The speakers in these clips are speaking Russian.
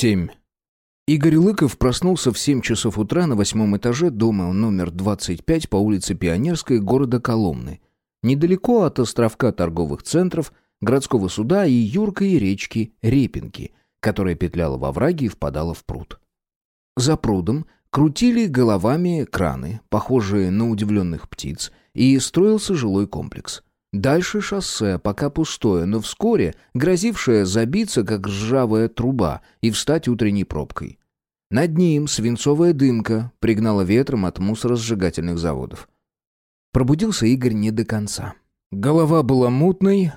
7. Игорь Лыков проснулся в 7 часов утра на восьмом этаже дома номер 25 по улице Пионерской города Коломны. Недалеко от островка торговых центров, городского суда и юркой речки Репинки, которая петляла во враге и впадала в пруд. За прудом крутили головами краны, похожие на удивленных птиц, и строился жилой комплекс – Дальше шоссе, пока пустое, но вскоре грозившее забиться, как ржавая труба, и встать утренней пробкой. Над ним свинцовая дымка пригнала ветром от мусоросжигательных заводов. Пробудился Игорь не до конца. Голова была мутной,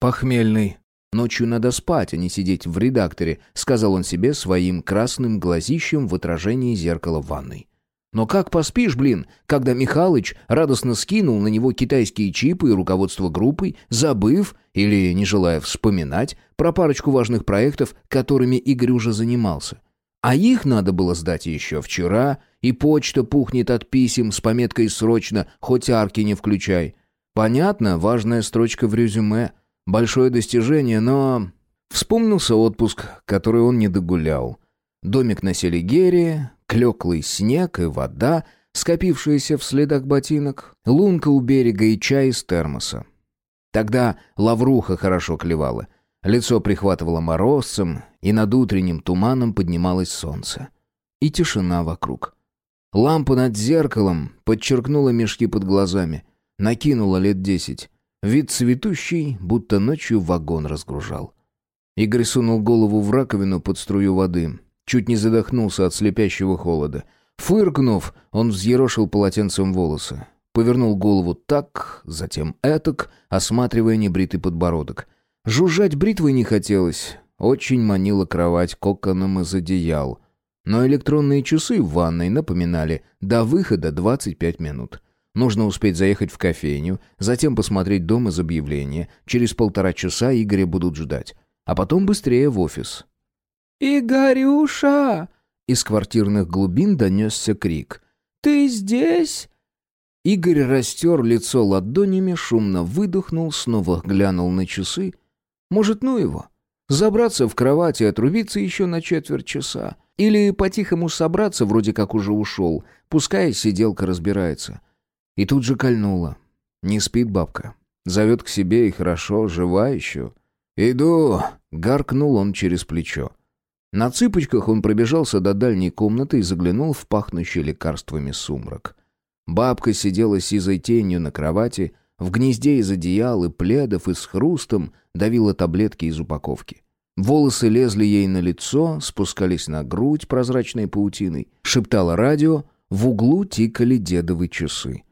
похмельной. «Ночью надо спать, а не сидеть в редакторе», — сказал он себе своим красным глазищем в отражении зеркала в ванной. Но как поспишь, блин, когда Михалыч радостно скинул на него китайские чипы и руководство группой, забыв или не желая вспоминать про парочку важных проектов, которыми Игорь уже занимался. А их надо было сдать еще вчера, и почта пухнет от писем с пометкой «Срочно, хоть арки не включай». Понятно, важная строчка в резюме, большое достижение, но... Вспомнился отпуск, который он не догулял. Домик на Селигере, Клеклый снег и вода, скопившиеся в следах ботинок, лунка у берега и чай из термоса. Тогда лавруха хорошо клевала. Лицо прихватывало морозцем, и над утренним туманом поднималось солнце. И тишина вокруг. Лампа над зеркалом подчеркнула мешки под глазами. Накинула лет десять. Вид цветущий, будто ночью вагон разгружал. Игорь сунул голову в раковину под струю воды. Чуть не задохнулся от слепящего холода. Фыркнув, он взъерошил полотенцем волосы. Повернул голову так, затем этак, осматривая небритый подбородок. Жужжать бритвой не хотелось. Очень манила кровать коконом из одеял. Но электронные часы в ванной напоминали «до выхода 25 минут». Нужно успеть заехать в кофейню, затем посмотреть дом из объявления. Через полтора часа Игоря будут ждать. А потом быстрее в офис. «Игорюша!» Из квартирных глубин донесся крик. «Ты здесь?» Игорь растер лицо ладонями, шумно выдохнул, снова глянул на часы. «Может, ну его? Забраться в кровать и отрубиться еще на четверть часа? Или по-тихому собраться, вроде как уже ушел, пускай сиделка разбирается?» И тут же кольнула. Не спит бабка. Зовет к себе и хорошо, жива еще. «Иду!» — гаркнул он через плечо. На цыпочках он пробежался до дальней комнаты и заглянул в пахнущий лекарствами сумрак. Бабка сидела сизой тенью на кровати, в гнезде из одеял и пледов и с хрустом давила таблетки из упаковки. Волосы лезли ей на лицо, спускались на грудь прозрачной паутиной. Шептало радио, в углу тикали дедовы часы.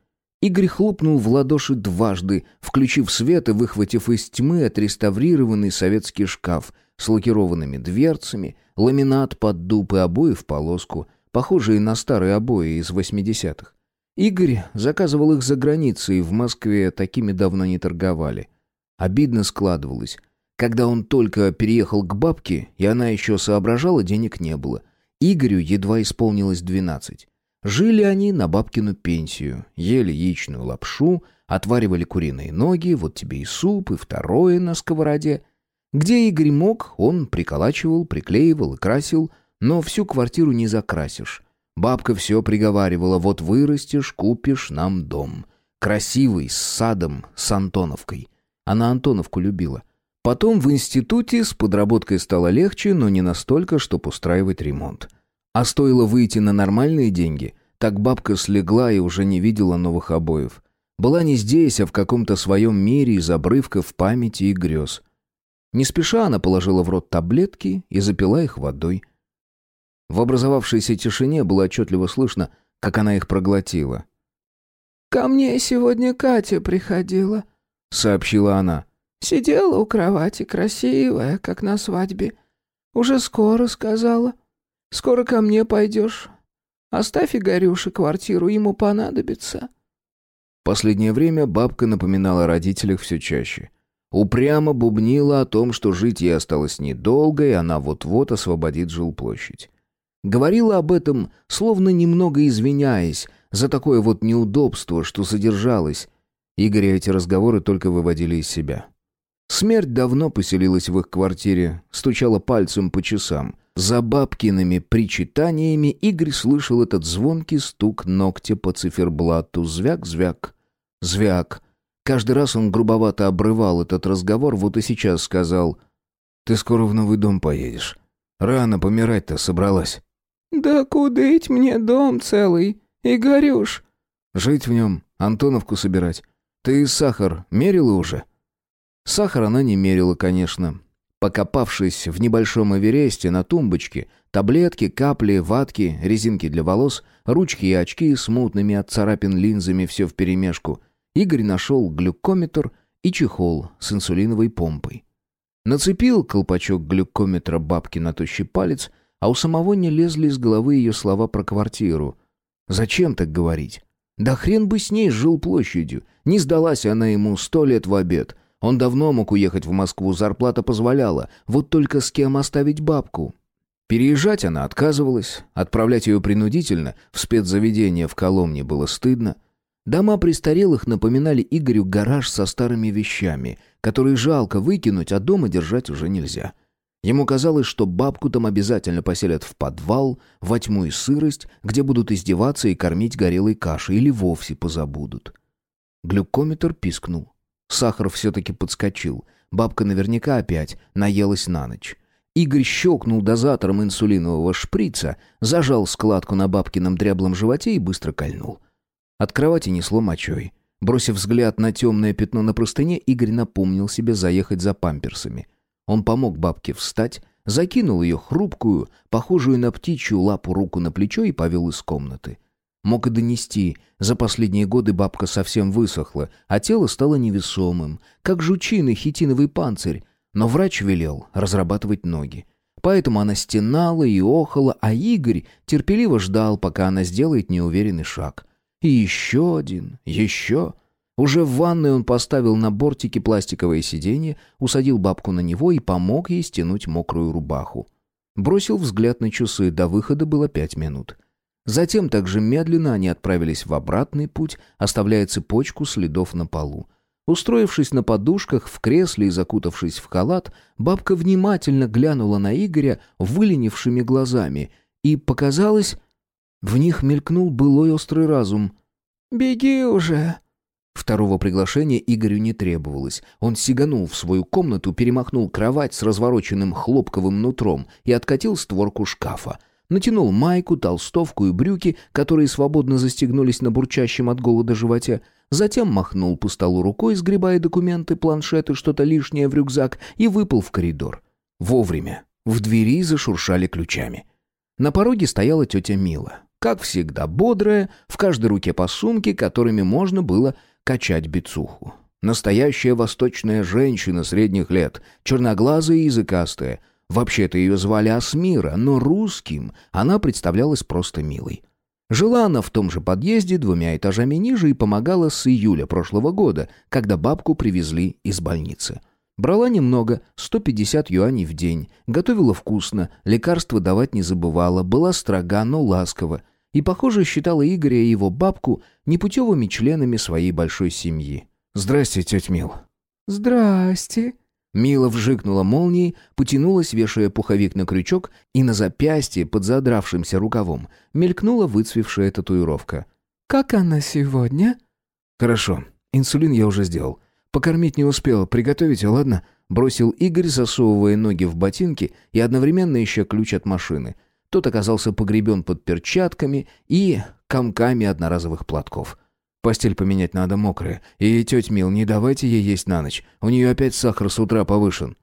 Игорь хлопнул в ладоши дважды, включив свет и выхватив из тьмы отреставрированный советский шкаф с лакированными дверцами, ламинат под дуб и обои в полоску, похожие на старые обои из 80-х. Игорь заказывал их за границей, в Москве такими давно не торговали. Обидно складывалось. Когда он только переехал к бабке, и она еще соображала, денег не было. Игорю едва исполнилось двенадцать. Жили они на бабкину пенсию, ели яичную лапшу, отваривали куриные ноги, вот тебе и суп, и второе на сковороде. Где Игорь мог, он приколачивал, приклеивал и красил, но всю квартиру не закрасишь. Бабка все приговаривала, вот вырастешь, купишь нам дом. Красивый, с садом, с Антоновкой. Она Антоновку любила. Потом в институте с подработкой стало легче, но не настолько, чтобы устраивать ремонт. А стоило выйти на нормальные деньги, так бабка слегла и уже не видела новых обоев. Была не здесь, а в каком-то своем мире из обрывков памяти и грез. Не спеша она положила в рот таблетки и запила их водой. В образовавшейся тишине было отчетливо слышно, как она их проглотила. «Ко мне сегодня Катя приходила», — сообщила она. «Сидела у кровати, красивая, как на свадьбе. Уже скоро, сказала. Скоро ко мне пойдешь. Оставь Игорюше квартиру, ему понадобится». Последнее время бабка напоминала о родителях все чаще. Упрямо бубнила о том, что жить ей осталось недолго, и она вот-вот освободит жилплощадь. Говорила об этом, словно немного извиняясь за такое вот неудобство, что содержалось. Игоря эти разговоры только выводили из себя. Смерть давно поселилась в их квартире, стучала пальцем по часам. За бабкиными причитаниями Игорь слышал этот звонкий стук ногтя по циферблату. Звяк-звяк. Звяк. Каждый раз он грубовато обрывал этот разговор, вот и сейчас сказал «Ты скоро в новый дом поедешь. Рано помирать-то собралась». «Да кудыть мне дом целый, Игорюш?» «Жить в нем, Антоновку собирать. Ты сахар мерила уже?» Сахар она не мерила, конечно. Покопавшись в небольшом Эвересте на тумбочке, таблетки, капли, ватки, резинки для волос, ручки и очки с мутными от царапин линзами все вперемешку, Игорь нашел глюкометр и чехол с инсулиновой помпой. Нацепил колпачок глюкометра бабки на тощий палец, а у самого не лезли из головы ее слова про квартиру. Зачем так говорить? Да хрен бы с ней жил площадью. Не сдалась она ему сто лет в обед. Он давно мог уехать в Москву, зарплата позволяла. Вот только с кем оставить бабку? Переезжать она отказывалась. Отправлять ее принудительно в спецзаведение в Коломне было стыдно. Дома престарелых напоминали Игорю гараж со старыми вещами, которые жалко выкинуть, а дома держать уже нельзя. Ему казалось, что бабку там обязательно поселят в подвал, во тьму и сырость, где будут издеваться и кормить горелой кашей, или вовсе позабудут. Глюкометр пискнул. Сахар все-таки подскочил. Бабка наверняка опять наелась на ночь. Игорь щелкнул дозатором инсулинового шприца, зажал складку на бабкином дряблом животе и быстро кольнул. От кровати несло мочой. Бросив взгляд на темное пятно на простыне, Игорь напомнил себе заехать за памперсами — он помог бабке встать, закинул ее хрупкую, похожую на птичью лапу руку на плечо и повел из комнаты. Мог и донести. За последние годы бабка совсем высохла, а тело стало невесомым, как жучиный хитиновый панцирь. Но врач велел разрабатывать ноги. Поэтому она стенала и охала, а Игорь терпеливо ждал, пока она сделает неуверенный шаг. И еще один, еще. Уже в ванной он поставил на бортике пластиковое сиденье, усадил бабку на него и помог ей стянуть мокрую рубаху. Бросил взгляд на часы, до выхода было пять минут. Затем также медленно они отправились в обратный путь, оставляя цепочку следов на полу. Устроившись на подушках, в кресле и закутавшись в халат, бабка внимательно глянула на Игоря выленившими глазами, и, показалось, в них мелькнул былой острый разум. «Беги уже!» Второго приглашения Игорю не требовалось. Он сиганул в свою комнату, перемахнул кровать с развороченным хлопковым нутром и откатил створку шкафа. Натянул майку, толстовку и брюки, которые свободно застегнулись на бурчащем от голода животе. Затем махнул по столу рукой, сгребая документы, планшеты, что-то лишнее в рюкзак, и выпал в коридор. Вовремя. В двери зашуршали ключами. На пороге стояла тетя Мила. Как всегда, бодрая, в каждой руке по сумке, которыми можно было качать бицуху. Настоящая восточная женщина средних лет, черноглазая и языкастая. Вообще-то ее звали Асмира, но русским она представлялась просто милой. Жила она в том же подъезде, двумя этажами ниже, и помогала с июля прошлого года, когда бабку привезли из больницы. Брала немного, 150 юаней в день, готовила вкусно, лекарства давать не забывала, была строга, но ласкова, и, похоже, считала Игоря и его бабку непутевыми членами своей большой семьи. «Здрасте, тетя Мил». «Здрасте». Мила вжикнула молнией, потянулась, вешая пуховик на крючок, и на запястье под задравшимся рукавом мелькнула выцвевшая татуировка. «Как она сегодня?» «Хорошо. Инсулин я уже сделал. Покормить не успел. Приготовите, ладно?» Бросил Игорь, засовывая ноги в ботинки и одновременно ища ключ от машины – тот оказался погребен под перчатками и комками одноразовых платков. Постель поменять надо мокрая. И, тетя Мил, не давайте ей есть на ночь. У нее опять сахар с утра повышен».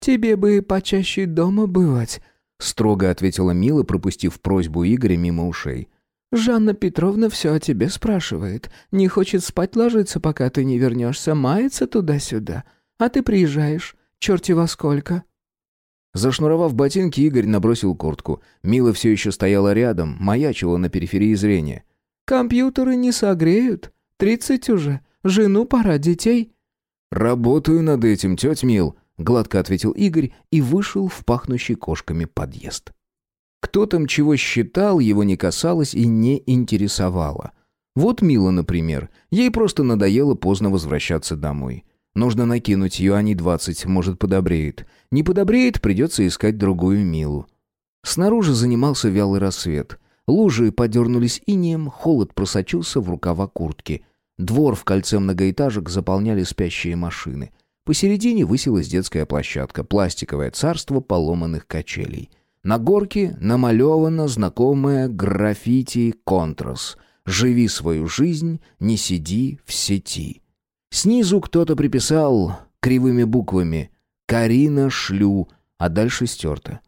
«Тебе бы почаще дома бывать», — строго ответила Мила, пропустив просьбу Игоря мимо ушей. «Жанна Петровна все о тебе спрашивает. Не хочет спать ложиться, пока ты не вернешься, мается туда-сюда. А ты приезжаешь, черти во сколько». Зашнуровав ботинки, Игорь набросил куртку. Мила все еще стояла рядом, маячила на периферии зрения. «Компьютеры не согреют. Тридцать уже. Жену пора, детей». «Работаю над этим, тетя Мил», — гладко ответил Игорь и вышел в пахнущий кошками подъезд. Кто там чего считал, его не касалось и не интересовало. Вот Мила, например. Ей просто надоело поздно возвращаться домой. Нужно накинуть юаней двадцать, может, подобреет. Не подобреет, придется искать другую Милу. Снаружи занимался вялый рассвет. Лужи подернулись инеем, холод просочился в рукава куртки. Двор в кольце многоэтажек заполняли спящие машины. Посередине высилась детская площадка, пластиковое царство поломанных качелей. На горке намалевано знакомое граффити «Контрас». «Живи свою жизнь, не сиди в сети». Снизу кто-то приписал кривыми буквами «Карина шлю», а дальше стерто.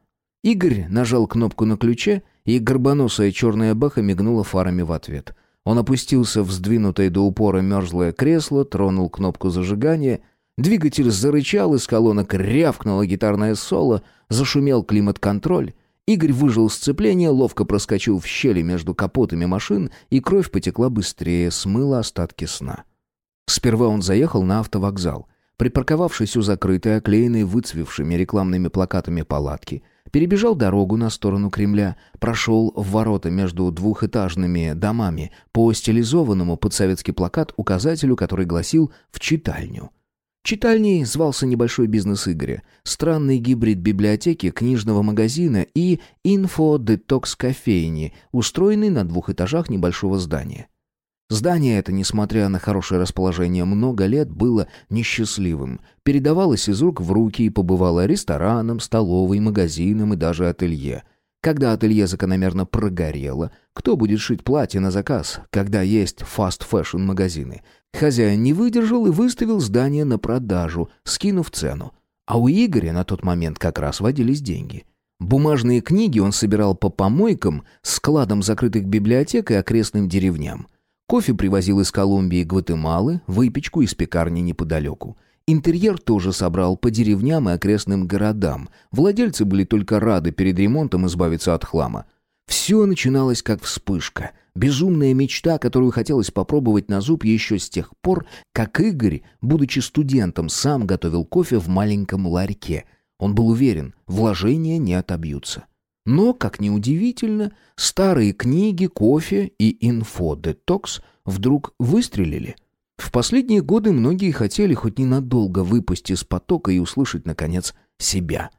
Игорь нажал кнопку на ключе, и горбоносая черная баха мигнула фарами в ответ. Он опустился в сдвинутое до упора мерзлое кресло, тронул кнопку зажигания. Двигатель зарычал, из колонок рявкнуло гитарное соло, зашумел климат-контроль. Игорь выжил сцепление, ловко проскочил в щели между капотами машин, и кровь потекла быстрее, смыла остатки сна. Сперва он заехал на автовокзал. Припарковавшись у закрытой, оклеенной выцвевшими рекламными плакатами палатки, перебежал дорогу на сторону Кремля, прошел в ворота между двухэтажными домами по стилизованному под советский плакат указателю, который гласил «в читальню». Читальней звался небольшой бизнес Игоря, странный гибрид библиотеки, книжного магазина и инфо-детокс-кофейни, устроенный на двух этажах небольшого здания. Здание это, несмотря на хорошее расположение, много лет было несчастливым. Передавалось из рук в руки и побывало рестораном, столовой, магазином и даже ателье. Когда ателье закономерно прогорело, кто будет шить платье на заказ, когда есть фаст-фэшн-магазины? Хозяин не выдержал и выставил здание на продажу, скинув цену. А у Игоря на тот момент как раз водились деньги. Бумажные книги он собирал по помойкам, складам закрытых библиотек и окрестным деревням. Кофе привозил из Колумбии и Гватемалы, выпечку из пекарни неподалеку. Интерьер тоже собрал по деревням и окрестным городам. Владельцы были только рады перед ремонтом избавиться от хлама. Все начиналось как вспышка. Безумная мечта, которую хотелось попробовать на зуб еще с тех пор, как Игорь, будучи студентом, сам готовил кофе в маленьком ларьке. Он был уверен, вложения не отобьются. Но, как ни удивительно, старые книги, кофе и инфодетокс вдруг выстрелили. В последние годы многие хотели хоть ненадолго выпасть из потока и услышать, наконец, себя.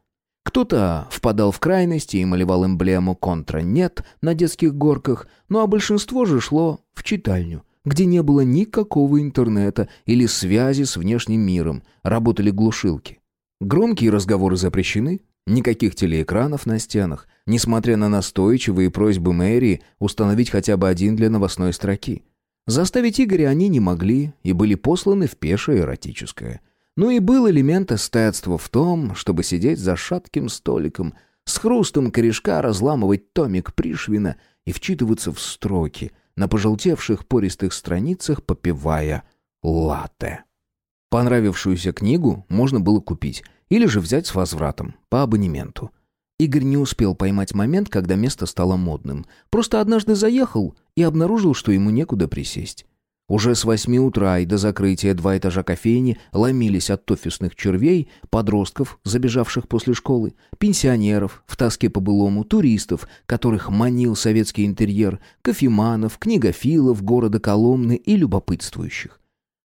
Кто-то впадал в крайности и малевал эмблему «Контра нет» на детских горках, ну а большинство же шло в читальню, где не было никакого интернета или связи с внешним миром, работали глушилки. Громкие разговоры запрещены, Никаких телеэкранов на стенах, несмотря на настойчивые просьбы мэрии установить хотя бы один для новостной строки. Заставить Игоря они не могли и были посланы в пешее эротическое. Ну и был элемент эстетства в том, чтобы сидеть за шатким столиком, с хрустом корешка разламывать томик Пришвина и вчитываться в строки, на пожелтевших пористых страницах попивая латте. Понравившуюся книгу можно было купить, или же взять с возвратом, по абонементу. Игорь не успел поймать момент, когда место стало модным. Просто однажды заехал и обнаружил, что ему некуда присесть. Уже с восьми утра и до закрытия два этажа кофейни ломились от офисных червей, подростков, забежавших после школы, пенсионеров в тоске по былому, туристов, которых манил советский интерьер, кофеманов, книгофилов города Коломны и любопытствующих.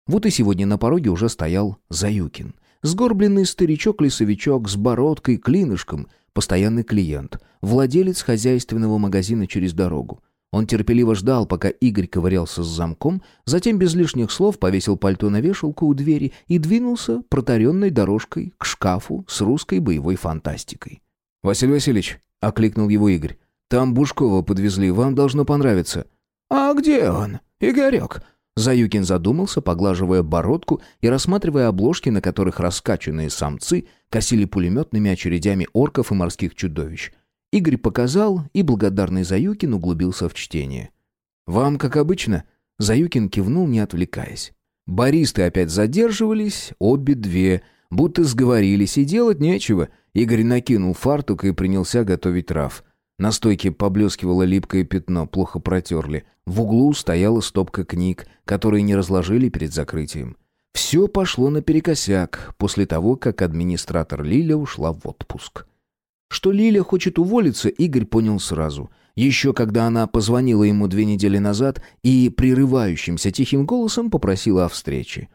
Вот и сегодня на пороге уже стоял Заюкин — Сгорбленный старичок-лесовичок с бородкой, клинышком, постоянный клиент, владелец хозяйственного магазина через дорогу. Он терпеливо ждал, пока Игорь ковырялся с замком, затем без лишних слов повесил пальто на вешалку у двери и двинулся протаренной дорожкой к шкафу с русской боевой фантастикой. «Василий Васильевич», — окликнул его Игорь, — «там Бушкова подвезли, вам должно понравиться». «А где он, Игорек?» Заюкин задумался, поглаживая бородку и рассматривая обложки, на которых раскачанные самцы косили пулеметными очередями орков и морских чудовищ. Игорь показал, и благодарный Заюкин углубился в чтение. «Вам, как обычно?» Заюкин кивнул, не отвлекаясь. Баристы опять задерживались, обе две, будто сговорились, и делать нечего. Игорь накинул фартук и принялся готовить раф. На стойке поблескивало липкое пятно, плохо протерли. В углу стояла стопка книг, которые не разложили перед закрытием. Все пошло наперекосяк после того, как администратор Лиля ушла в отпуск. Что Лиля хочет уволиться, Игорь понял сразу. Еще когда она позвонила ему две недели назад и прерывающимся тихим голосом попросила о встрече.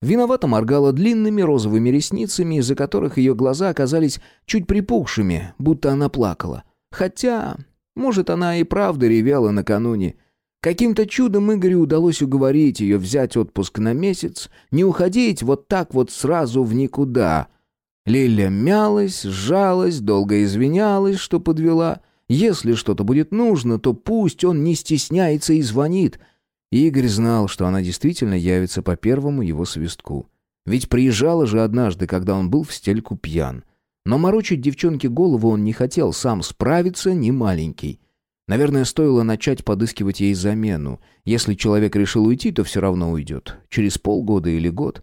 Виновато моргала длинными розовыми ресницами, из-за которых ее глаза оказались чуть припухшими, будто она плакала. Хотя, может, она и правда ревела накануне. Каким-то чудом Игорю удалось уговорить ее взять отпуск на месяц, не уходить вот так вот сразу в никуда. Лиля мялась, сжалась, долго извинялась, что подвела. Если что-то будет нужно, то пусть он не стесняется и звонит. Игорь знал, что она действительно явится по первому его свистку. Ведь приезжала же однажды, когда он был в стельку пьян. Но морочить девчонке голову он не хотел, сам справиться не маленький. Наверное, стоило начать подыскивать ей замену. Если человек решил уйти, то все равно уйдет. Через полгода или год.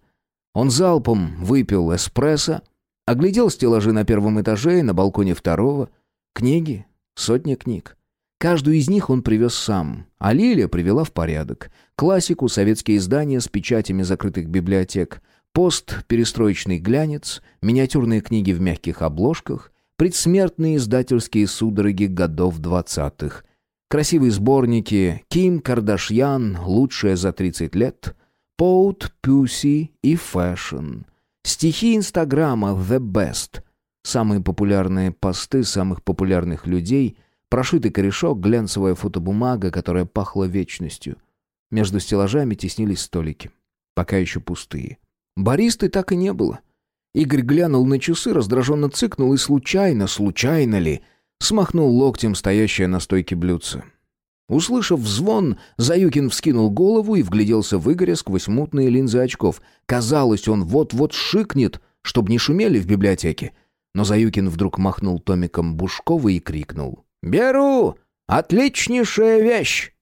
Он залпом выпил эспрессо, оглядел стеллажи на первом этаже и на балконе второго. Книги, сотня книг. Каждую из них он привез сам, а Лиля привела в порядок. Классику, советские издания с печатями закрытых библиотек — Пост, перестроечный глянец, миниатюрные книги в мягких обложках, предсмертные издательские судороги годов двадцатых, красивые сборники «Ким Кардашьян. Лучшая за 30 лет», «Поут, Пюси» и «Фэшн», стихи Инстаграма «The Best», самые популярные посты самых популярных людей, прошитый корешок, глянцевая фотобумага, которая пахла вечностью. Между стеллажами теснились столики, пока еще пустые. Баристы так и не было. Игорь глянул на часы, раздраженно цыкнул и случайно, случайно ли, смахнул локтем стоящее на стойке блюдце. Услышав звон, Заюкин вскинул голову и вгляделся в Игоря сквозь мутные линзы очков. Казалось, он вот-вот шикнет, чтобы не шумели в библиотеке. Но Заюкин вдруг махнул томиком Бушкова и крикнул. «Беру! Отличнейшая вещь!»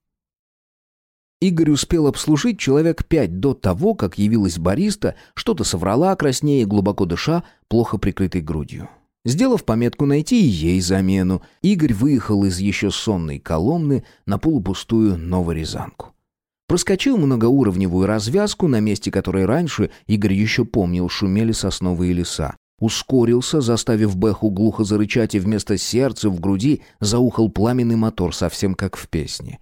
Игорь успел обслужить человек пять до того, как явилась бариста, что-то соврала краснее, глубоко дыша, плохо прикрытой грудью. Сделав пометку найти ей замену, Игорь выехал из еще сонной Коломны на полупустую Новорязанку. Проскочил многоуровневую развязку, на месте которой раньше Игорь еще помнил шумели сосновые леса. Ускорился, заставив Бэху глухо зарычать, и вместо сердца в груди заухал пламенный мотор, совсем как в песне.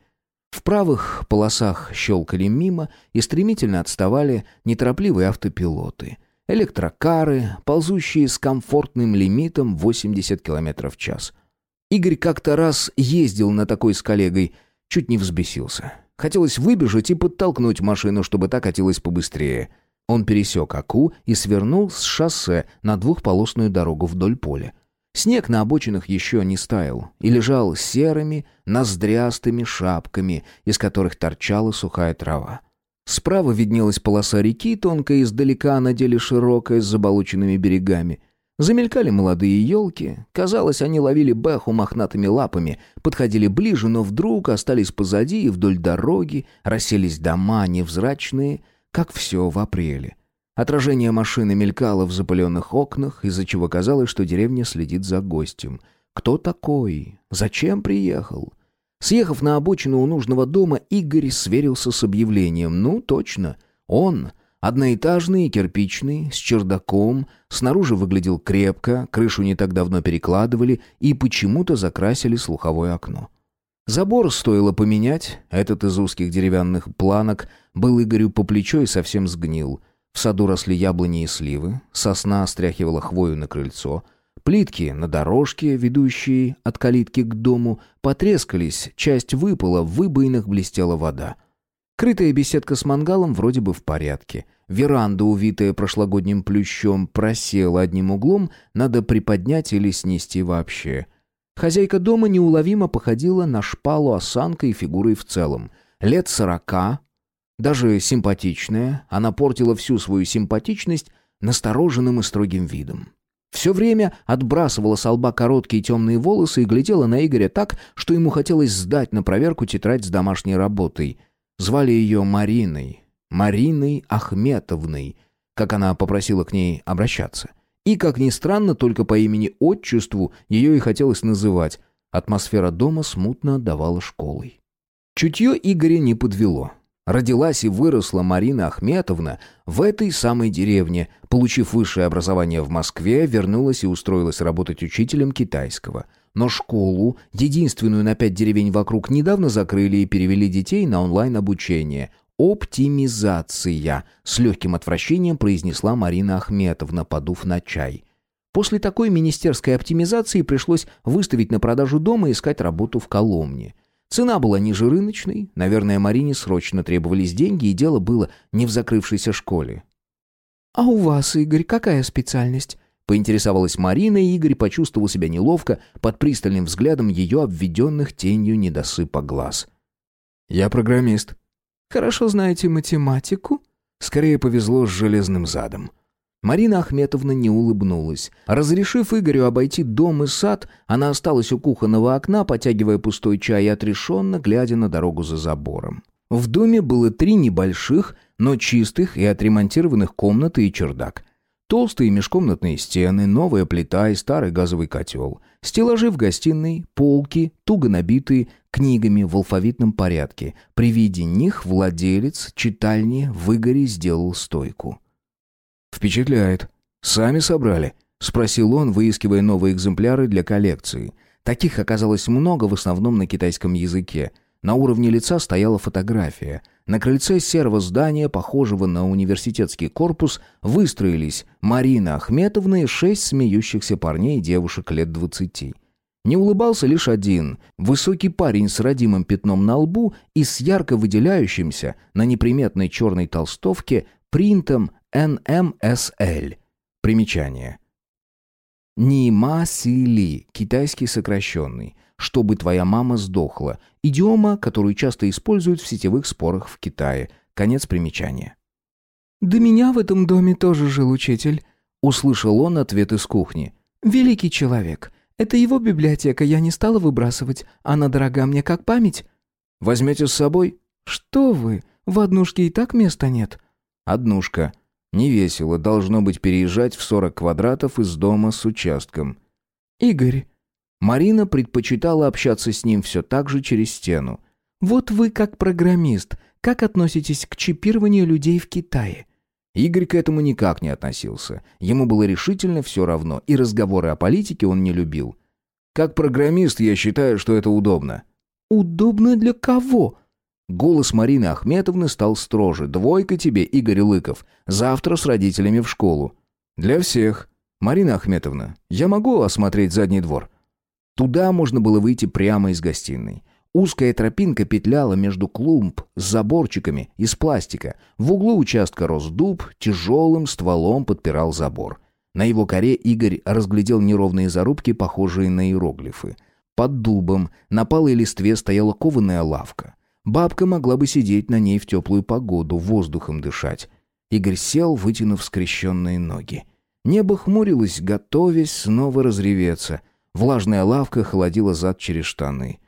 В правых полосах щелкали мимо и стремительно отставали неторопливые автопилоты. Электрокары, ползущие с комфортным лимитом 80 км в час. Игорь как-то раз ездил на такой с коллегой, чуть не взбесился. Хотелось выбежать и подтолкнуть машину, чтобы та катилась побыстрее. Он пересек Аку и свернул с шоссе на двухполосную дорогу вдоль поля. Снег на обочинах еще не стаял и лежал серыми, ноздрястыми шапками, из которых торчала сухая трава. Справа виднелась полоса реки, тонкая издалека, на деле широкая, с заболоченными берегами. Замелькали молодые елки. Казалось, они ловили бэху мохнатыми лапами, подходили ближе, но вдруг остались позади и вдоль дороги расселись дома невзрачные, как все в апреле. Отражение машины мелькало в запыленных окнах, из-за чего казалось, что деревня следит за гостем. Кто такой? Зачем приехал? Съехав на обочину у нужного дома, Игорь сверился с объявлением. Ну, точно, он. Одноэтажный кирпичный, с чердаком, снаружи выглядел крепко, крышу не так давно перекладывали и почему-то закрасили слуховое окно. Забор стоило поменять, этот из узких деревянных планок был Игорю по плечо и совсем сгнил — в саду росли яблони и сливы, сосна стряхивала хвою на крыльцо, плитки на дорожке, ведущей от калитки к дому, потрескались, часть выпала, в выбоинах блестела вода. Крытая беседка с мангалом вроде бы в порядке. Веранда, увитая прошлогодним плющом, просела одним углом, надо приподнять или снести вообще. Хозяйка дома неуловимо походила на шпалу осанкой и фигурой в целом. Лет сорока, даже симпатичная, она портила всю свою симпатичность настороженным и строгим видом. Все время отбрасывала с лба короткие темные волосы и глядела на Игоря так, что ему хотелось сдать на проверку тетрадь с домашней работой. Звали ее Мариной. Мариной Ахметовной, как она попросила к ней обращаться. И, как ни странно, только по имени-отчеству ее и хотелось называть. Атмосфера дома смутно отдавала школой. Чутье Игоря не подвело. Родилась и выросла Марина Ахметовна в этой самой деревне. Получив высшее образование в Москве, вернулась и устроилась работать учителем китайского. Но школу, единственную на пять деревень вокруг, недавно закрыли и перевели детей на онлайн-обучение. «Оптимизация», — с легким отвращением произнесла Марина Ахметовна, подув на чай. После такой министерской оптимизации пришлось выставить на продажу дом и искать работу в Коломне. Цена была ниже рыночной, наверное, Марине срочно требовались деньги, и дело было не в закрывшейся школе. «А у вас, Игорь, какая специальность?» Поинтересовалась Марина, и Игорь почувствовал себя неловко под пристальным взглядом ее обведенных тенью недосыпа глаз. «Я программист». «Хорошо знаете математику?» Скорее повезло с железным задом. Марина Ахметовна не улыбнулась. Разрешив Игорю обойти дом и сад, она осталась у кухонного окна, потягивая пустой чай и отрешенно, глядя на дорогу за забором. В доме было три небольших, но чистых и отремонтированных комнаты и чердак. Толстые межкомнатные стены, новая плита и старый газовый котел. Стеллажи в гостиной, полки, туго набитые книгами в алфавитном порядке. При виде них владелец читальни в Игоре сделал стойку. «Впечатляет. Сами собрали?» — спросил он, выискивая новые экземпляры для коллекции. Таких оказалось много, в основном на китайском языке. На уровне лица стояла фотография. На крыльце серого здания, похожего на университетский корпус, выстроились Марина Ахметовна и шесть смеющихся парней и девушек лет двадцати. Не улыбался лишь один, высокий парень с родимым пятном на лбу и с ярко выделяющимся на неприметной черной толстовке принтом NMSL. Примечание. Нимасили, китайский сокращенный чтобы твоя мама сдохла. Идиома, которую часто используют в сетевых спорах в Китае. Конец примечания. «До меня в этом доме тоже жил учитель», — услышал он ответ из кухни. «Великий человек. Это его библиотека, я не стала выбрасывать. Она дорога мне как память». «Возьмете с собой?» «Что вы? В однушке и так места нет». «Однушка. Не весело, должно быть переезжать в 40 квадратов из дома с участком». «Игорь, Марина предпочитала общаться с ним все так же через стену. «Вот вы как программист, как относитесь к чипированию людей в Китае?» Игорь к этому никак не относился. Ему было решительно все равно, и разговоры о политике он не любил. «Как программист я считаю, что это удобно». «Удобно для кого?» Голос Марины Ахметовны стал строже. «Двойка тебе, Игорь Лыков. Завтра с родителями в школу». «Для всех. Марина Ахметовна, я могу осмотреть задний двор?» Туда можно было выйти прямо из гостиной. Узкая тропинка петляла между клумб с заборчиками из пластика. В углу участка рос дуб, тяжелым стволом подпирал забор. На его коре Игорь разглядел неровные зарубки, похожие на иероглифы. Под дубом на палой листве стояла кованая лавка. Бабка могла бы сидеть на ней в теплую погоду, воздухом дышать. Игорь сел, вытянув скрещенные ноги. Небо хмурилось, готовясь снова разреветься — Влажная лавка холодила зад через штаны.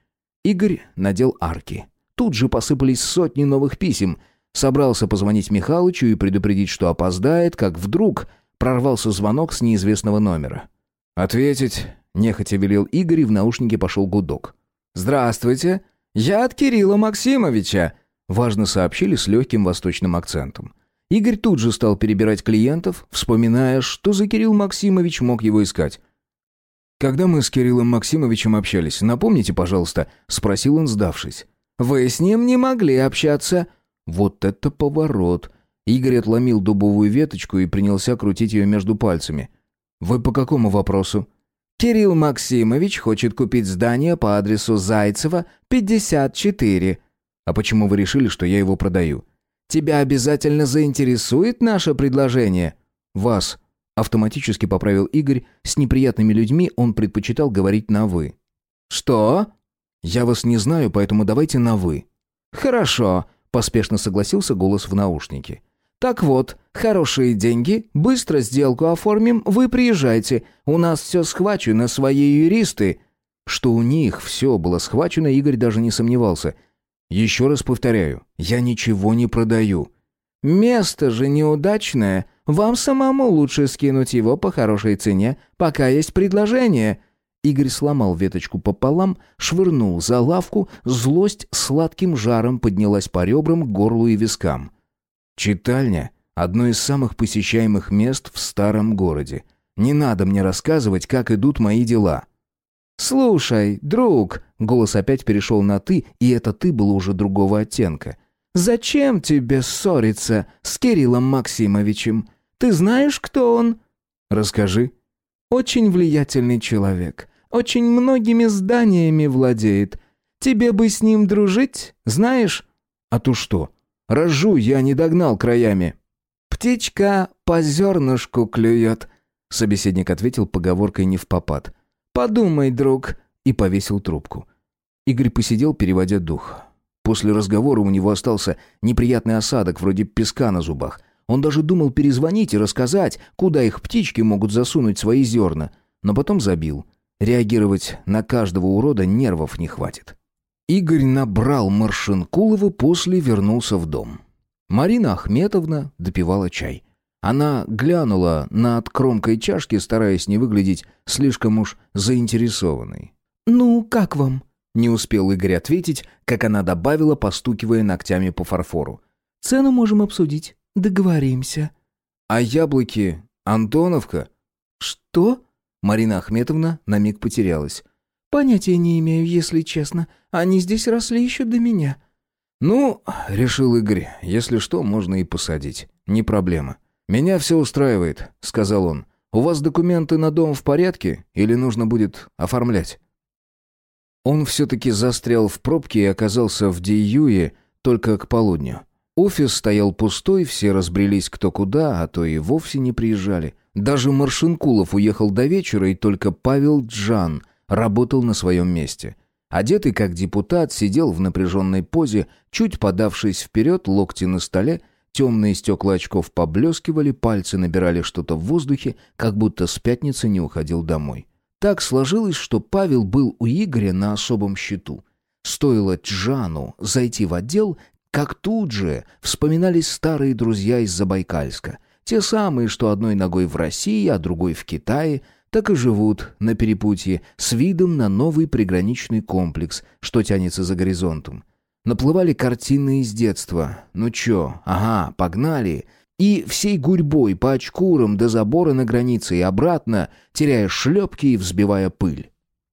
Игорь надел арки. Тут же посыпались сотни новых писем. Собрался позвонить Михалычу и предупредить, что опоздает, как вдруг прорвался звонок с неизвестного номера. «Ответить?» — нехотя велел Игорь, и в наушнике пошел гудок. «Здравствуйте! Я от Кирилла Максимовича!» — важно сообщили с легким восточным акцентом. Игорь тут же стал перебирать клиентов, вспоминая, что за Кирилл Максимович мог его искать. «Когда мы с Кириллом Максимовичем общались, напомните, пожалуйста», — спросил он, сдавшись. «Вы с ним не могли общаться». Вот это поворот. Игорь отломил дубовую веточку и принялся крутить ее между пальцами. «Вы по какому вопросу?» «Кирилл Максимович хочет купить здание по адресу Зайцева, 54». «А почему вы решили, что я его продаю?» «Тебя обязательно заинтересует наше предложение?» «Вас», Автоматически поправил Игорь. С неприятными людьми он предпочитал говорить на «вы». «Что?» «Я вас не знаю, поэтому давайте на «вы». «Хорошо», — поспешно согласился голос в наушнике. «Так вот, хорошие деньги, быстро сделку оформим, вы приезжайте. У нас все схвачено, свои юристы». Что у них все было схвачено, Игорь даже не сомневался. «Еще раз повторяю, я ничего не продаю». «Место же неудачное. Вам самому лучше скинуть его по хорошей цене, пока есть предложение». Игорь сломал веточку пополам, швырнул за лавку, злость сладким жаром поднялась по ребрам, горлу и вискам. Читальня — одно из самых посещаемых мест в старом городе. Не надо мне рассказывать, как идут мои дела. «Слушай, друг», — голос опять перешел на «ты», и это «ты» было уже другого оттенка. «Зачем тебе ссориться с Кириллом Максимовичем? Ты знаешь, кто он?» «Расскажи». Очень влиятельный человек. Очень многими зданиями владеет. Тебе бы с ним дружить, знаешь?» «А то что? Рожу я не догнал краями». «Птичка по зернышку клюет», — собеседник ответил поговоркой не в попад. «Подумай, друг», — и повесил трубку. Игорь посидел, переводя дух. После разговора у него остался неприятный осадок, вроде песка на зубах. Он даже думал перезвонить и рассказать, куда их птички могут засунуть свои зерна, но потом забил. Реагировать на каждого урода нервов не хватит. Игорь набрал Маршинкулова, после вернулся в дом. Марина Ахметовна допивала чай. Она глянула над кромкой чашки, стараясь не выглядеть слишком уж заинтересованной. «Ну, как вам?» Не успел Игорь ответить, как она добавила, постукивая ногтями по фарфору. «Цену можем обсудить. Договоримся». «А яблоки? Антоновка?» «Что?» Марина Ахметовна на миг потерялась. «Понятия не имею, если честно. Они здесь росли еще до меня». «Ну, — решил Игорь, — если что, можно и посадить. Не проблема. Меня все устраивает», — сказал он. «У вас документы на дом в порядке или нужно будет оформлять?» Он все-таки застрял в пробке и оказался в Диюе только к полудню. Офис стоял пустой, все разбрелись кто куда, а то и вовсе не приезжали. Даже Маршинкулов уехал до вечера, и только Павел Джан работал на своем месте. Одетый как депутат, сидел в напряженной позе, чуть подавшись вперед, локти на столе, темные стекла очков поблескивали, пальцы набирали что-то в воздухе, как будто с пятницы не уходил домой. Так сложилось, что Павел был у Игоря на особом счету. Стоило Джану зайти в отдел, как тут же вспоминались старые друзья из Забайкальска. Те самые, что одной ногой в России, а другой в Китае, так и живут на перепутье с видом на новый приграничный комплекс, что тянется за горизонтом. Наплывали картины из детства. Ну чё, ага, погнали и всей гурьбой по очкурам до забора на границе и обратно, теряя шлепки и взбивая пыль.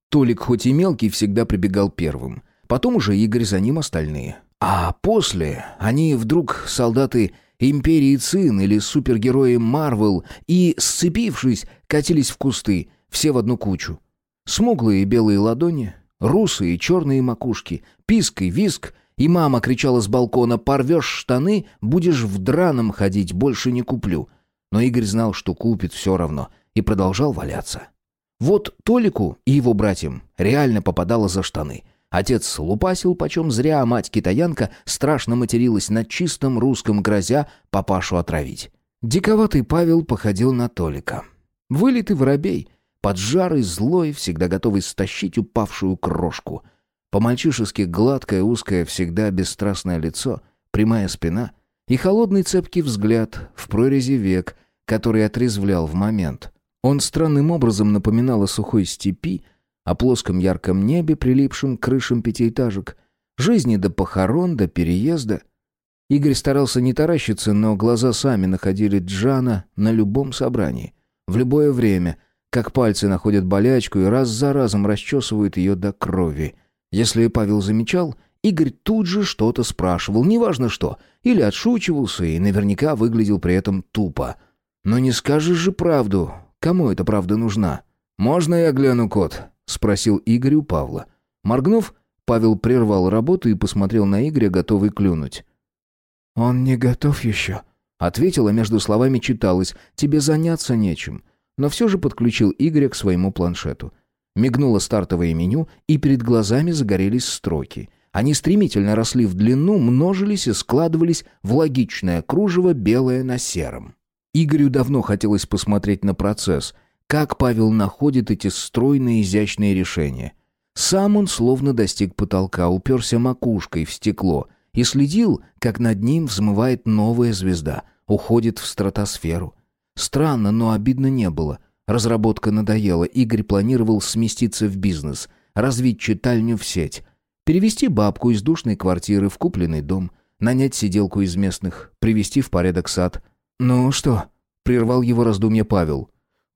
Толик, хоть и мелкий, всегда прибегал первым. Потом уже Игорь за ним остальные. А после они вдруг солдаты Империи Цин или супергерои Марвел и, сцепившись, катились в кусты, все в одну кучу. Смуглые белые ладони, русые черные макушки, писк и виск, и мама кричала с балкона «Порвешь штаны, будешь в драном ходить, больше не куплю». Но Игорь знал, что купит все равно, и продолжал валяться. Вот Толику и его братьям реально попадало за штаны. Отец лупасил почем зря, а мать-китаянка страшно материлась на чистом русском, грозя папашу отравить. Диковатый Павел походил на Толика. Вылитый воробей, поджарый, злой, всегда готовый стащить упавшую крошку — по-мальчишески гладкое, узкое, всегда бесстрастное лицо, прямая спина и холодный цепкий взгляд в прорези век, который отрезвлял в момент. Он странным образом напоминал о сухой степи, о плоском ярком небе, прилипшем к крышам пятиэтажек, жизни до похорон, до переезда. Игорь старался не таращиться, но глаза сами находили Джана на любом собрании, в любое время, как пальцы находят болячку и раз за разом расчесывают ее до крови — если Павел замечал, Игорь тут же что-то спрашивал, неважно что, или отшучивался и наверняка выглядел при этом тупо. «Но не скажешь же правду. Кому эта правда нужна?» «Можно я гляну код?» — спросил Игорь у Павла. Моргнув, Павел прервал работу и посмотрел на Игоря, готовый клюнуть. «Он не готов еще», — ответила, между словами читалось «Тебе заняться нечем», но все же подключил Игоря к своему планшету. Мигнуло стартовое меню, и перед глазами загорелись строки. Они стремительно росли в длину, множились и складывались в логичное кружево белое на сером. Игорю давно хотелось посмотреть на процесс, как Павел находит эти стройные изящные решения. Сам он словно достиг потолка, уперся макушкой в стекло и следил, как над ним взмывает новая звезда, уходит в стратосферу. Странно, но обидно не было — Разработка надоела, Игорь планировал сместиться в бизнес, развить читальню в сеть, перевести бабку из душной квартиры в купленный дом, нанять сиделку из местных, привести в порядок сад. «Ну что?» — прервал его раздумье Павел.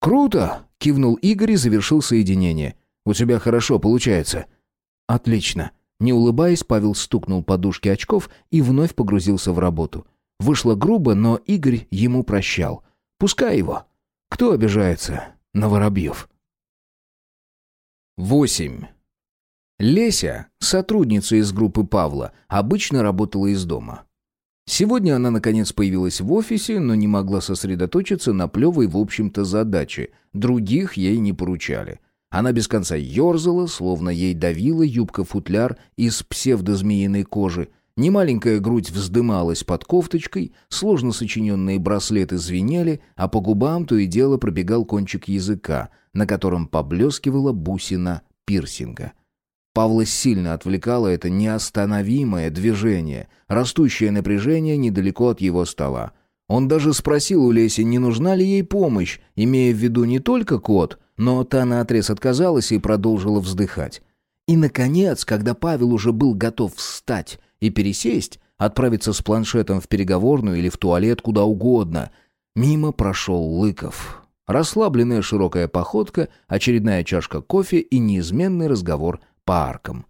«Круто!» — кивнул Игорь и завершил соединение. «У тебя хорошо получается». «Отлично». Не улыбаясь, Павел стукнул подушки очков и вновь погрузился в работу. Вышло грубо, но Игорь ему прощал. «Пускай его». Кто обижается? на Воробьев. 8. Леся, сотрудница из группы Павла, обычно работала из дома. Сегодня она, наконец, появилась в офисе, но не могла сосредоточиться на плевой, в общем-то, задаче. Других ей не поручали. Она без конца ерзала, словно ей давила юбка-футляр из псевдозмеиной кожи. Немаленькая грудь вздымалась под кофточкой, сложно сочиненные браслеты звенели, а по губам то и дело пробегал кончик языка, на котором поблескивала бусина пирсинга. Павла сильно отвлекало это неостановимое движение, растущее напряжение недалеко от его стола. Он даже спросил у Леси, не нужна ли ей помощь, имея в виду не только кот, но та наотрез отказалась и продолжила вздыхать. И, наконец, когда Павел уже был готов встать и пересесть, отправиться с планшетом в переговорную или в туалет куда угодно, мимо прошел Лыков. Расслабленная широкая походка, очередная чашка кофе и неизменный разговор по аркам.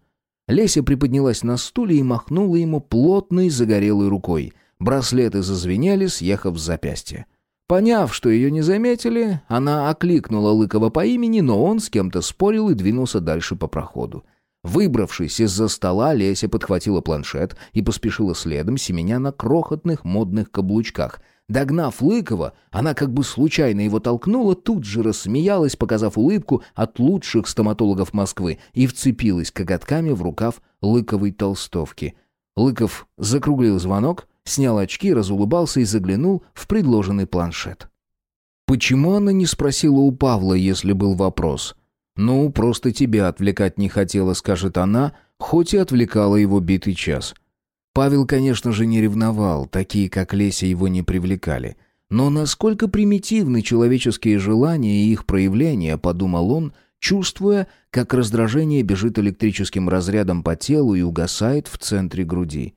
Леся приподнялась на стуле и махнула ему плотной загорелой рукой. Браслеты зазвенели, съехав с запястья. Поняв, что ее не заметили, она окликнула Лыкова по имени, но он с кем-то спорил и двинулся дальше по проходу. Выбравшись из-за стола, Леся подхватила планшет и поспешила следом, семеня на крохотных модных каблучках — Догнав Лыкова, она как бы случайно его толкнула, тут же рассмеялась, показав улыбку от лучших стоматологов Москвы, и вцепилась коготками в рукав Лыковой толстовки. Лыков закруглил звонок, снял очки, разулыбался и заглянул в предложенный планшет. Почему она не спросила у Павла, если был вопрос? «Ну, просто тебя отвлекать не хотела», — скажет она, хоть и отвлекала его битый час — Павел, конечно же, не ревновал, такие, как Леся, его не привлекали. Но насколько примитивны человеческие желания и их проявления, подумал он, чувствуя, как раздражение бежит электрическим разрядом по телу и угасает в центре груди.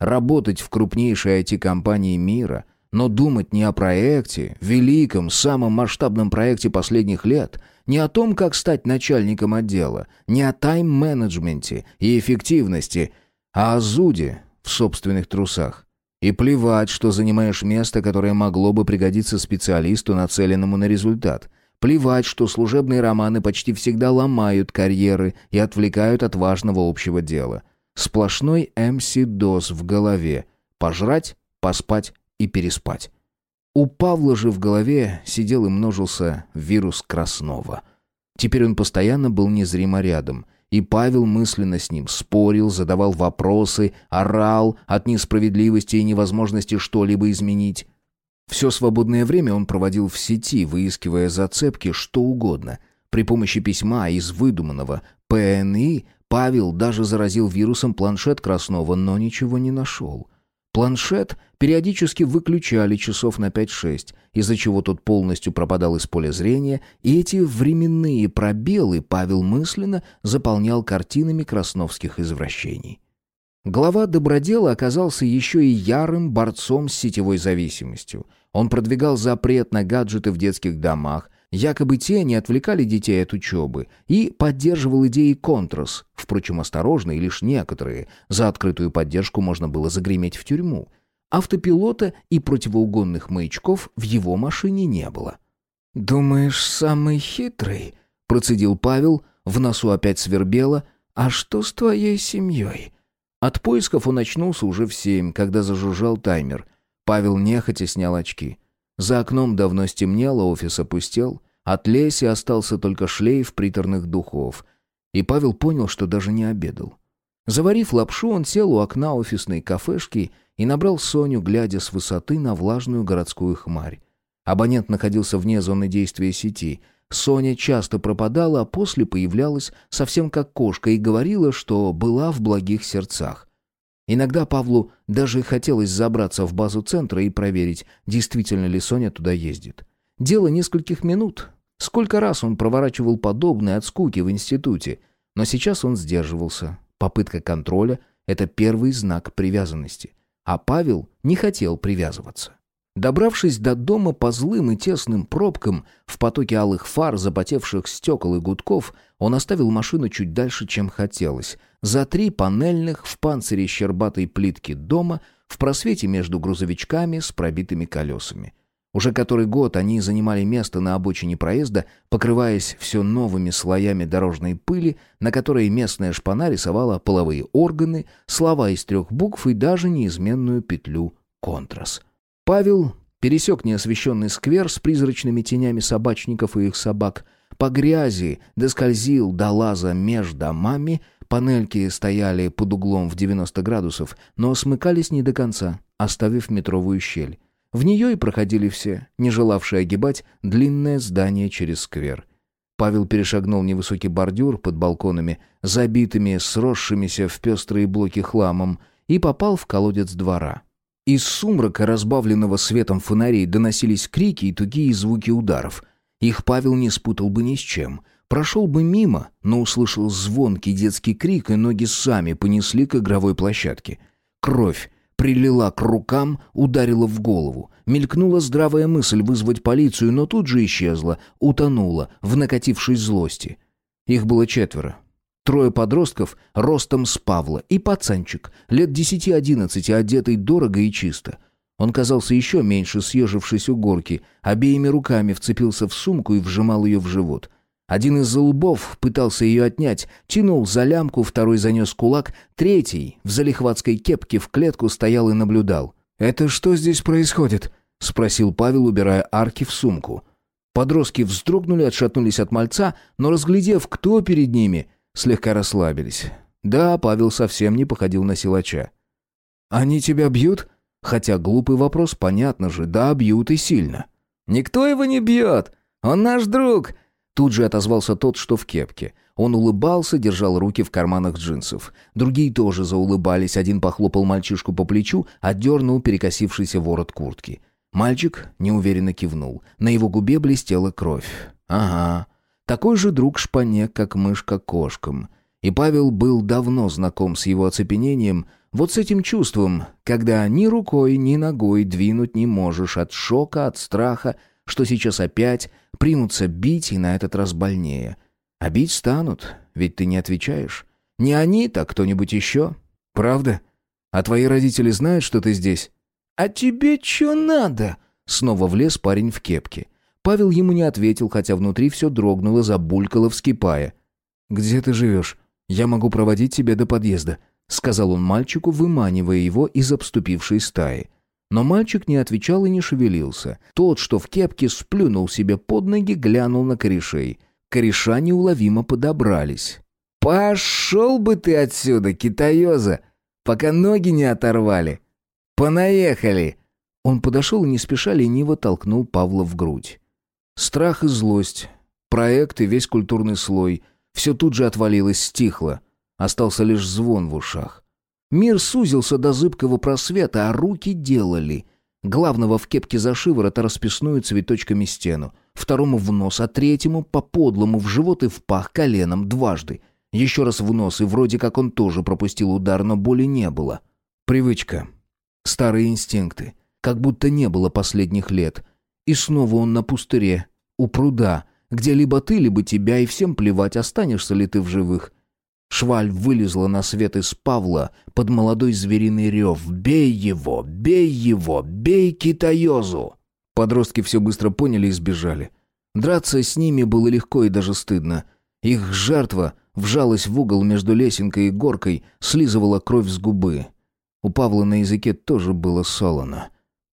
Работать в крупнейшей IT-компании мира, но думать не о проекте, великом, самом масштабном проекте последних лет, не о том, как стать начальником отдела, не о тайм-менеджменте и эффективности, а о зуде, в собственных трусах. И плевать, что занимаешь место, которое могло бы пригодиться специалисту, нацеленному на результат. Плевать, что служебные романы почти всегда ломают карьеры и отвлекают от важного общего дела. Сплошной МС-ДОС в голове. Пожрать, поспать и переспать. У Павла же в голове сидел и множился вирус Краснова. Теперь он постоянно был незримо рядом. И Павел мысленно с ним спорил, задавал вопросы, орал от несправедливости и невозможности что-либо изменить. Все свободное время он проводил в сети, выискивая зацепки, что угодно. При помощи письма из выдуманного ПНИ Павел даже заразил вирусом планшет Краснова, но ничего не нашел. Планшет периодически выключали часов на 5-6, из-за чего тот полностью пропадал из поля зрения, и эти временные пробелы Павел мысленно заполнял картинами красновских извращений. Глава добродела оказался еще и ярым борцом с сетевой зависимостью. Он продвигал запрет на гаджеты в детских домах, Якобы те не отвлекали детей от учебы и поддерживал идеи Контрас, впрочем, осторожно и лишь некоторые. За открытую поддержку можно было загреметь в тюрьму. Автопилота и противоугонных маячков в его машине не было. «Думаешь, самый хитрый?» — процедил Павел, в носу опять свербело. «А что с твоей семьей?» От поисков он очнулся уже в семь, когда зажужжал таймер. Павел нехотя снял очки. За окном давно стемнело, офис опустел. От Леси остался только шлейф приторных духов. И Павел понял, что даже не обедал. Заварив лапшу, он сел у окна офисной кафешки и набрал Соню, глядя с высоты на влажную городскую хмарь. Абонент находился вне зоны действия сети. Соня часто пропадала, а после появлялась совсем как кошка и говорила, что была в благих сердцах. Иногда Павлу даже хотелось забраться в базу центра и проверить, действительно ли Соня туда ездит. Дело нескольких минут. Сколько раз он проворачивал подобное от скуки в институте. Но сейчас он сдерживался. Попытка контроля — это первый знак привязанности. А Павел не хотел привязываться. Добравшись до дома по злым и тесным пробкам, в потоке алых фар, запотевших стекол и гудков, он оставил машину чуть дальше, чем хотелось. За три панельных в панцире щербатой плитки дома, в просвете между грузовичками с пробитыми колесами. Уже который год они занимали место на обочине проезда, покрываясь все новыми слоями дорожной пыли, на которой местная шпана рисовала половые органы, слова из трех букв и даже неизменную петлю «контрас». Павел пересек неосвещенный сквер с призрачными тенями собачников и их собак, по грязи доскользил до лаза меж домами, панельки стояли под углом в 90 градусов, но смыкались не до конца, оставив метровую щель. В нее и проходили все, не желавшие огибать длинное здание через сквер. Павел перешагнул невысокий бордюр под балконами, забитыми, сросшимися в пестрые блоки хламом, и попал в колодец двора. Из сумрака, разбавленного светом фонарей, доносились крики и тугие звуки ударов. Их Павел не спутал бы ни с чем. Прошел бы мимо, но услышал звонкий детский крик, и ноги сами понесли к игровой площадке. Кровь прилила к рукам, ударила в голову. Мелькнула здравая мысль вызвать полицию, но тут же исчезла, утонула в накатившей злости. Их было четверо. Трое подростков ростом с Павла и пацанчик, лет десяти-одиннадцати, одетый дорого и чисто. Он казался еще меньше, съежившись у горки, обеими руками вцепился в сумку и вжимал ее в живот. Один из лбов пытался ее отнять, тянул за лямку, второй занес кулак, третий в залихватской кепке в клетку стоял и наблюдал. «Это что здесь происходит?» — спросил Павел, убирая арки в сумку. Подростки вздрогнули, отшатнулись от мальца, но, разглядев, кто перед ними, слегка расслабились. Да, Павел совсем не походил на силача. «Они тебя бьют?» Хотя глупый вопрос, понятно же, да, бьют и сильно. «Никто его не бьет! Он наш друг!» Тут же отозвался тот, что в кепке. Он улыбался, держал руки в карманах джинсов. Другие тоже заулыбались, один похлопал мальчишку по плечу, отдернул перекосившийся ворот куртки. Мальчик неуверенно кивнул. На его губе блестела кровь. «Ага, такой же друг шпане, как мышка кошкам». И Павел был давно знаком с его оцепенением, вот с этим чувством, когда ни рукой, ни ногой двинуть не можешь от шока, от страха, что сейчас опять примутся бить и на этот раз больнее. А бить станут, ведь ты не отвечаешь. Не они, так кто-нибудь еще. Правда? А твои родители знают, что ты здесь? А тебе что надо? Снова влез парень в кепке. Павел ему не ответил, хотя внутри все дрогнуло, забулькало, вскипая. «Где ты живешь? Я могу проводить тебя до подъезда», — сказал он мальчику, выманивая его из обступившей стаи. Но мальчик не отвечал и не шевелился. Тот, что в кепке, сплюнул себе под ноги, глянул на корешей. Кореша неуловимо подобрались. «Пошел бы ты отсюда, китаёза, пока ноги не оторвали! Понаехали!» Он подошел и не спеша лениво толкнул Павла в грудь. Страх и злость, проект и весь культурный слой — все тут же отвалилось, стихло. Остался лишь звон в ушах. Мир сузился до зыбкого просвета, а руки делали. Главного в кепке за шиворот расписную цветочками стену, второму в нос, а третьему по подлому в живот и в пах коленом дважды. Еще раз в нос, и вроде как он тоже пропустил удар, но боли не было. Привычка. Старые инстинкты. Как будто не было последних лет. И снова он на пустыре, у пруда, где либо ты, либо тебя, и всем плевать, останешься ли ты в живых. Шваль вылезла на свет из Павла под молодой звериный рев. «Бей его! Бей его! Бей китаёзу!» Подростки все быстро поняли и сбежали. Драться с ними было легко и даже стыдно. Их жертва вжалась в угол между лесенкой и горкой, слизывала кровь с губы. У Павла на языке тоже было солоно.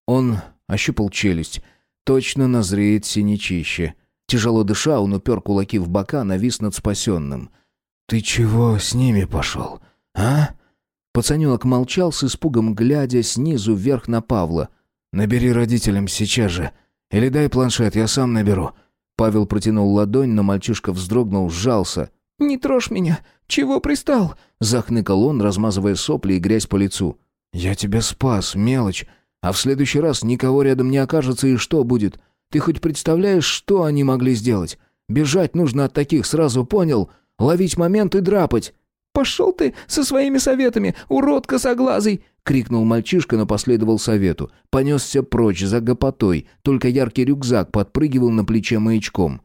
Он ощупал челюсть. Точно назреет синячище. Тяжело дыша, он упер кулаки в бока, навис над спасенным. «Ты чего с ними пошел, а?» Пацаненок молчал с испугом, глядя снизу вверх на Павла. «Набери родителям сейчас же. Или дай планшет, я сам наберу». Павел протянул ладонь, но мальчишка вздрогнул, сжался. «Не трожь меня! Чего пристал?» Захныкал он, размазывая сопли и грязь по лицу. «Я тебя спас, мелочь. А в следующий раз никого рядом не окажется, и что будет? Ты хоть представляешь, что они могли сделать? Бежать нужно от таких, сразу понял? Ловить момент и драпать!» «Пошел ты со своими советами, урод косоглазый!» — крикнул мальчишка, но последовал совету. Понесся прочь за гопотой, только яркий рюкзак подпрыгивал на плече маячком.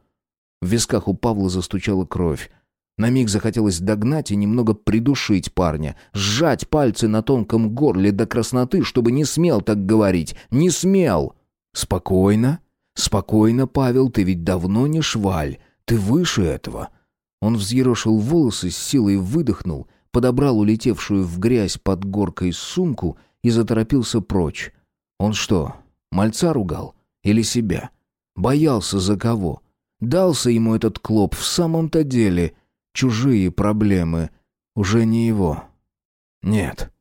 В висках у Павла застучала кровь. На миг захотелось догнать и немного придушить парня, сжать пальцы на тонком горле до красноты, чтобы не смел так говорить. Не смел! Спокойно. Спокойно, Павел, ты ведь давно не шваль. Ты выше этого. Он взъерошил волосы, с силой выдохнул, подобрал улетевшую в грязь под горкой сумку и заторопился прочь. Он что, мальца ругал? Или себя? Боялся за кого? Дался ему этот клоп в самом-то деле. Чужие проблемы. Уже не его. Нет.